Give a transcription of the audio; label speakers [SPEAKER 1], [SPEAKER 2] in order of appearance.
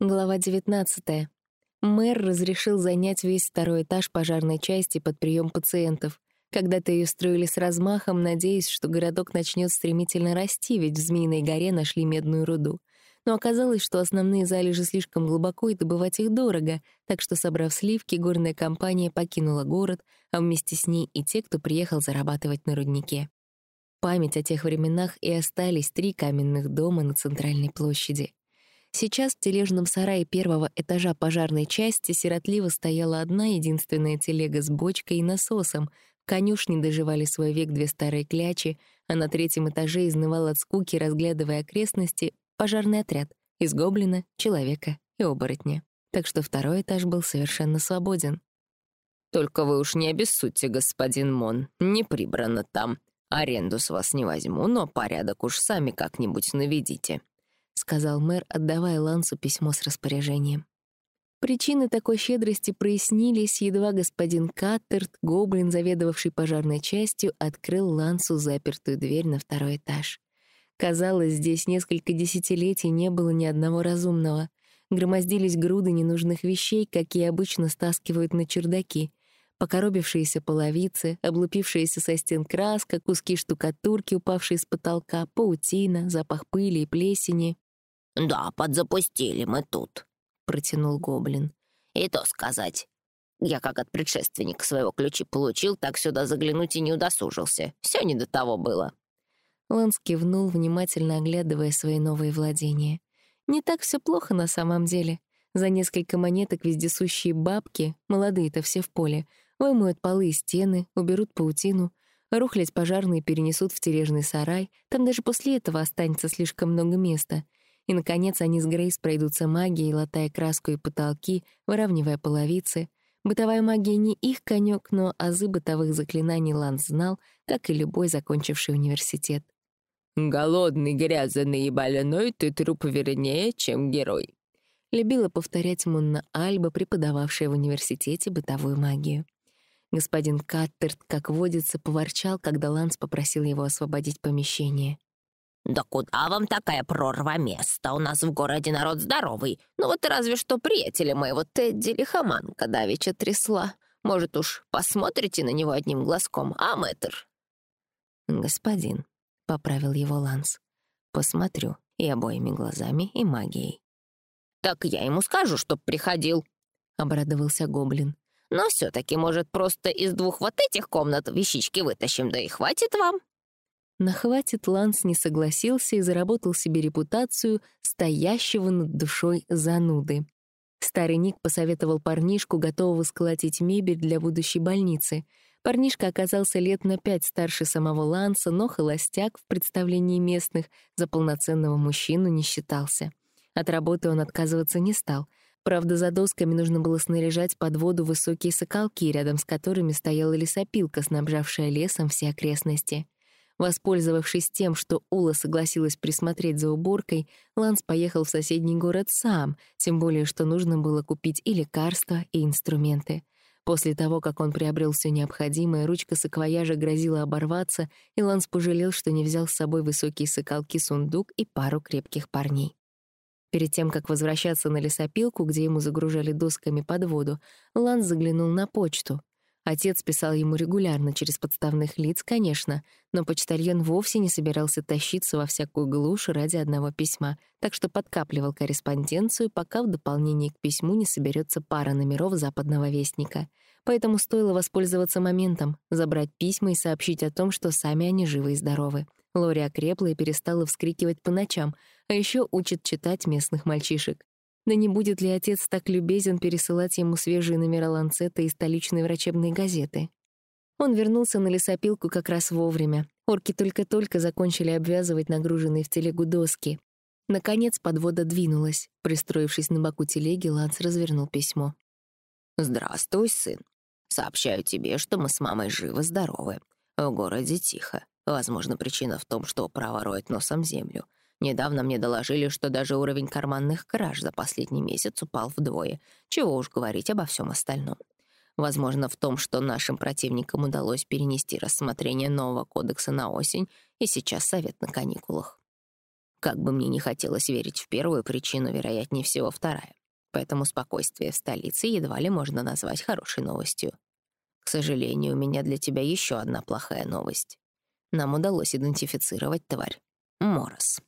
[SPEAKER 1] Глава 19. Мэр разрешил занять весь второй этаж пожарной части под прием пациентов. Когда-то ее строили с размахом, надеясь, что городок начнет стремительно расти, ведь в Змеиной горе нашли медную руду. Но оказалось, что основные залежи слишком глубоко и добывать их дорого, так что, собрав сливки, горная компания покинула город, а вместе с ней и те, кто приехал зарабатывать на руднике. Память о тех временах и остались три каменных дома на центральной площади. Сейчас в тележном сарае первого этажа пожарной части сиротливо стояла одна единственная телега с бочкой и насосом. В конюшне доживали свой век две старые клячи, а на третьем этаже изнывал от скуки, разглядывая окрестности, пожарный отряд из гоблина, человека и оборотня. Так что второй этаж был совершенно свободен.
[SPEAKER 2] «Только вы уж не обессудьте, господин Мон, не прибрано там. Аренду с вас не возьму, но порядок уж сами как-нибудь наведите», —
[SPEAKER 1] сказал мэр, отдавая Лансу письмо с распоряжением. Причины такой щедрости прояснились, едва господин Каттерт, гоблин, заведовавший пожарной частью, открыл Лансу запертую дверь на второй этаж. Казалось, здесь несколько десятилетий не было ни одного разумного. Громоздились груды ненужных вещей, какие обычно стаскивают на чердаки. Покоробившиеся половицы, облупившиеся со стен краска, куски штукатурки, упавшие с потолка, паутина, запах пыли и плесени.
[SPEAKER 3] «Да, подзапустили мы тут», — протянул гоблин. «И то сказать. Я как от предшественника своего ключи получил, так сюда заглянуть и не удосужился. Все не до того было».
[SPEAKER 1] Ланс кивнул, внимательно оглядывая свои новые владения. Не так все плохо на самом деле. За несколько монеток вездесущие бабки, молодые-то все в поле, вымоют полы и стены, уберут паутину, рухлядь пожарные перенесут в тележный сарай, там даже после этого останется слишком много места — и, наконец, они с Грейс пройдутся магией, латая краску и потолки, выравнивая половицы. Бытовая магия не их конек, но азы бытовых заклинаний Ланс знал, как и любой закончивший университет.
[SPEAKER 2] «Голодный, грязанный и больной ты труп вернее, чем герой»,
[SPEAKER 1] любила повторять Мунна Альба, преподававшая в университете бытовую магию. Господин Каттерт, как водится, поворчал, когда Ланс попросил его освободить помещение.
[SPEAKER 3] «Да куда вам такая прорва места? У нас в городе народ здоровый. Ну вот разве что приятеля моего Тедди лихоманка давеча трясла. Может уж посмотрите на него одним глазком, а, мэтр?»
[SPEAKER 1] «Господин», — поправил его Ланс, — «посмотрю и обоими глазами, и магией».
[SPEAKER 3] «Так я ему скажу, чтоб приходил», — обрадовался гоблин. «Но все-таки, может, просто из двух вот этих комнат вещички вытащим, да и хватит вам?»
[SPEAKER 1] Хватит Ланс не согласился и заработал себе репутацию стоящего над душой зануды. Старый Ник посоветовал парнишку, готового сколотить мебель для будущей больницы. Парнишка оказался лет на пять старше самого Ланса, но холостяк в представлении местных за полноценного мужчину не считался. От работы он отказываться не стал. Правда, за досками нужно было снаряжать под воду высокие соколки, рядом с которыми стояла лесопилка, снабжавшая лесом все окрестности. Воспользовавшись тем, что Ула согласилась присмотреть за уборкой, Ланс поехал в соседний город сам, тем более что нужно было купить и лекарства, и инструменты. После того, как он приобрел все необходимое, ручка саквояжа грозила оборваться, и Ланс пожалел, что не взял с собой высокие соколки-сундук и пару крепких парней. Перед тем, как возвращаться на лесопилку, где ему загружали досками под воду, Ланс заглянул на почту. Отец писал ему регулярно, через подставных лиц, конечно, но почтальон вовсе не собирался тащиться во всякую глушь ради одного письма, так что подкапливал корреспонденцию, пока в дополнение к письму не соберется пара номеров западного вестника. Поэтому стоило воспользоваться моментом, забрать письма и сообщить о том, что сами они живы и здоровы. Лори окрепла и перестала вскрикивать по ночам, а еще учит читать местных мальчишек. Да не будет ли отец так любезен пересылать ему свежие номера ланцета и столичной врачебной газеты? Он вернулся на лесопилку как раз вовремя. Орки только-только закончили обвязывать нагруженные в телегу доски. Наконец подвода двинулась. Пристроившись на боку телеги, Ланс развернул письмо.
[SPEAKER 3] «Здравствуй, сын. Сообщаю тебе, что мы с мамой живы-здоровы. В городе тихо. Возможно, причина в том, что право роет носом землю. Недавно мне доложили, что даже уровень карманных краж за последний месяц упал вдвое. Чего уж говорить обо всем остальном. Возможно, в том, что нашим противникам удалось перенести рассмотрение нового кодекса на осень, и сейчас совет на каникулах. Как бы мне не хотелось верить в первую причину, вероятнее всего вторая. Поэтому спокойствие в столице едва ли можно назвать хорошей новостью. К сожалению, у меня для тебя еще одна плохая новость. Нам удалось идентифицировать тварь. Морос.